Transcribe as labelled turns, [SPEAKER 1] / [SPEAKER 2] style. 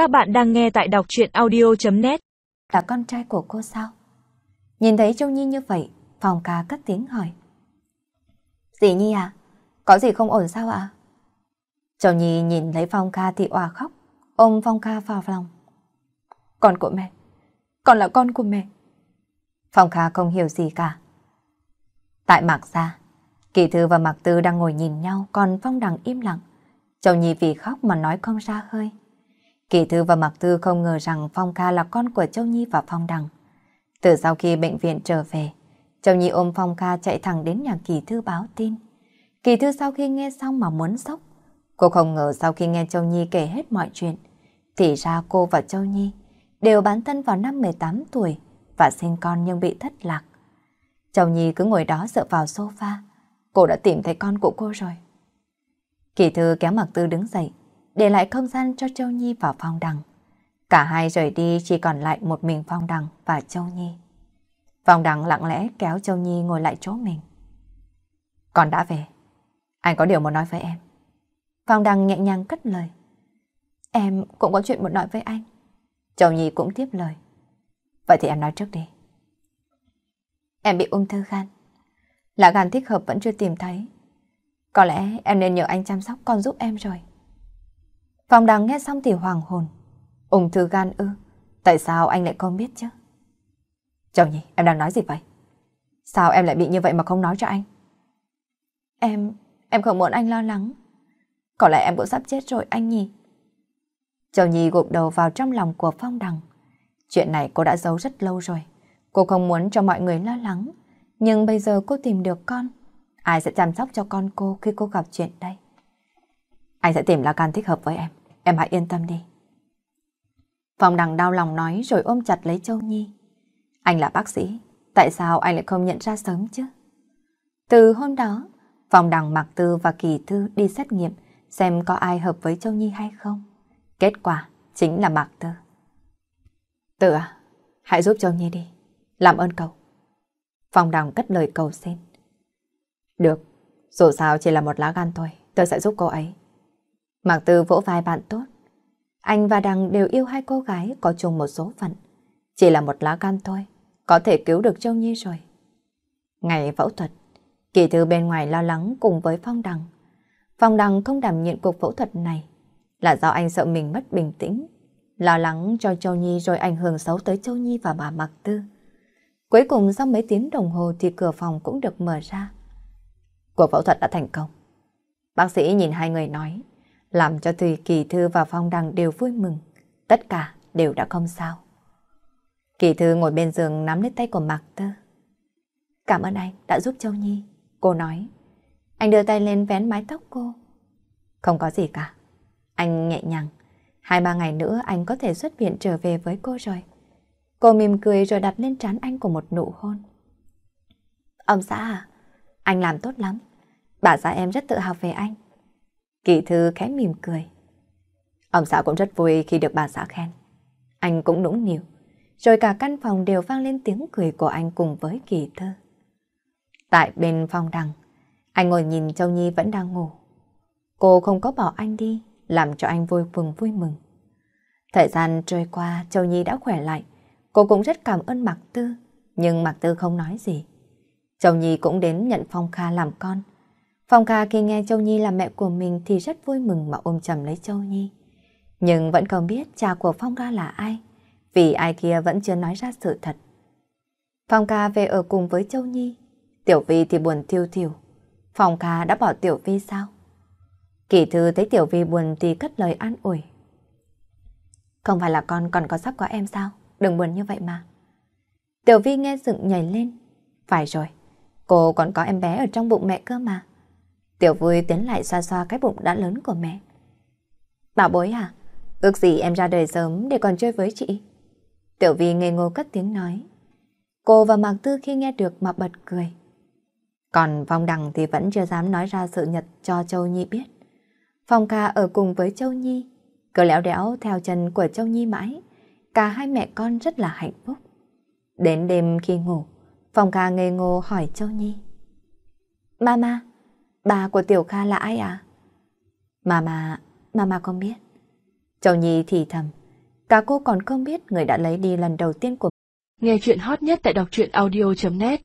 [SPEAKER 1] Các bạn đang nghe tại đọc chuyện audio.net
[SPEAKER 2] Là con trai của cô sao? Nhìn thấy Châu Nhi như vậy, Phong ca cất tiếng hỏi. Dì Nhi à? Có gì không ổn sao ạ? Châu Nhi nhìn thấy Phong ca thì òa khóc, ôm Phong ca vào lòng. Con của mẹ, con là con của mẹ. Phong ca không hiểu gì cả. Tại Mạc Gia, Kỳ Thư và Mạc Tư đang ngồi nhìn nhau, còn Phong Đằng im lặng. Châu Nhi vì khóc mà nói không ra hơi. Kỳ Thư và Mạc Tư không ngờ rằng Phong ca là con của Châu Nhi và Phong Đằng. Từ sau khi bệnh viện trở về, Châu Nhi ôm Phong ca chạy thẳng đến nhà Kỳ Thư báo tin. Kỳ Thư sau khi nghe xong mà muốn sốc. Cô không ngờ sau khi nghe Châu Nhi kể hết mọi chuyện, thì ra cô và Châu Nhi đều bán thân vào năm 18 tuổi và sinh con nhưng bị thất lạc. Châu Nhi cứ ngồi đó dựa vào sofa. Cô đã tìm thấy con của cô rồi. Kỳ thư kéo Mạc Tư đứng dậy, để lại không gian cho Châu Nhi và Phong Đằng. Cả hai rời đi chỉ còn lại một mình Phong Đằng và Châu Nhi. Phong Đằng lặng lẽ kéo Châu Nhi ngồi lại chỗ mình. Con đã về. Anh có điều muốn nói với em. Phong Đằng nhẹ nhàng cất lời. Em cũng có chuyện muốn nói với anh. Châu Nhi cũng tiếp lời. Vậy thì em nói trước đi. Em bị ung thư gan. Là gan thích hợp vẫn chưa tìm thấy. Có lẽ em nên nhờ anh chăm sóc con giúp em rồi. Phòng đằng nghe xong thì hoàng hồn. Ung thư gan ư. Tại sao anh lại không biết chứ? Châu Nhi, em đang nói gì vậy? Sao em lại bị như vậy mà không nói cho anh? Em, em không muốn anh lo lắng. Có lẽ em cũng sắp chết rồi anh nhỉ? Châu Nhi gục đầu vào trong lòng của Phong Đằng. Chuyện này cô đã giấu rất lâu rồi. Cô không muốn cho mọi người lo lắng. Nhưng bây giờ cô tìm được con. Ai sẽ chăm sóc cho con cô khi cô gặp chuyện đây? Anh sẽ tìm là can thích hợp với em. Em hãy yên tâm đi. Phong Đằng đau lòng nói rồi ôm chặt lấy Châu Nhi. Anh là bác sĩ. Tại sao anh lại không nhận ra sớm chứ? Từ hôm đó, Phong Đằng Mạc Tư và Kỳ Thư đi xét nghiệm xem có ai hợp với Châu Nhi hay không. Kết quả chính là Mạc Tư. Tự à, hãy giúp Châu Nhi đi. Làm ơn cậu. Phong Đằng cất lời cầu xin. Được, dù sao chỉ là một lá gan thôi, tôi sẽ giúp cô ấy. Mạc Tư vỗ vai bạn tốt. Anh và Đằng đều yêu hai cô gái có chung một số phận. Chỉ là một lá gan thôi, có thể cứu được Châu Nhi rồi. Ngày phẫu thuật, kỳ thư bên ngoài lo lắng cùng với Phong Đằng. Phong Đằng không đảm nhận cuộc phẫu thuật này là do anh sợ mình mất bình tĩnh, lo lắng cho Châu Nhi rồi ảnh hưởng xấu tới Châu Nhi và bà Mạc Tư. Cuối cùng sau mấy tiếng đồng hồ thì cửa phòng cũng được mở ra. Cuộc phẫu thuật đã thành công. Bác sĩ nhìn hai người nói, làm cho Thùy Kỳ Thư và Phong Đằng đều vui mừng. Tất cả đều đã không sao. Kỳ Thư ngồi bên giường nắm lấy tay của Mạc Tư. Cảm ơn anh đã giúp Châu Nhi. Cô nói. Anh đưa tay lên vén mái tóc cô. Không có gì cả. Anh nhẹ nhàng. Hai ba ngày nữa anh có thể xuất viện trở về với cô rồi. Cô mỉm cười rồi đặt lên trán anh của một nụ hôn. Ông xã à, anh làm tốt lắm. Bà xã em rất tự hào về anh. Kỳ thư khẽ mỉm cười. Ông xã cũng rất vui khi được bà xã khen. Anh cũng nũng nịu. Rồi cả căn phòng đều vang lên tiếng cười của anh cùng với kỳ thư. Tại bên phòng đằng, anh ngồi nhìn Châu Nhi vẫn đang ngủ. Cô không có bỏ anh đi, làm cho anh vui mừng vui mừng. Thời gian trôi qua, Châu Nhi đã khỏe lại. Cô cũng rất cảm ơn Mạc Tư, nhưng Mạc Tư không nói gì. Châu Nhi cũng đến nhận Phong Kha làm con. Phong Kha khi nghe Châu Nhi là mẹ của mình thì rất vui mừng mà ôm chầm lấy Châu Nhi. Nhưng vẫn không biết cha của Phong Kha là ai, vì ai kia vẫn chưa nói ra sự thật. Phong Kha về ở cùng với Châu Nhi, Tiểu Vi thì buồn thiêu thiểu. Phong Kha đã bỏ Tiểu Vi sao? Kỳ thư thấy Tiểu Vi buồn thì cất lời an ủi. Không phải là con còn có sắp có em sao? Đừng buồn như vậy mà. Tiểu Vi nghe dựng nhảy lên. Phải rồi, cô còn có em bé ở trong bụng mẹ cơ mà. Tiểu vui tiến lại xoa xoa cái bụng đã lớn của mẹ. Bảo bối à, ước gì em ra đời sớm để còn chơi với chị. Tiểu Vi ngây ngô cất tiếng nói. Cô và Mạc Tư khi nghe được mà bật cười. Còn Phong Đằng thì vẫn chưa dám nói ra sự nhật cho Châu Nhi biết. Phong ca ở cùng với Châu Nhi, cứ léo đéo theo chân của Châu Nhi mãi. Cả hai mẹ con rất là hạnh phúc. Đến đêm khi ngủ, Phong ca ngây ngô hỏi Châu Nhi. Mama, bà của Tiểu Kha là ai à? Mama, mama không biết. Châu Nhi thì thầm, Cả cô còn không biết người đã lấy đi lần đầu tiên của
[SPEAKER 1] Nghe chuyện hot nhất tại đọc truyện audio.net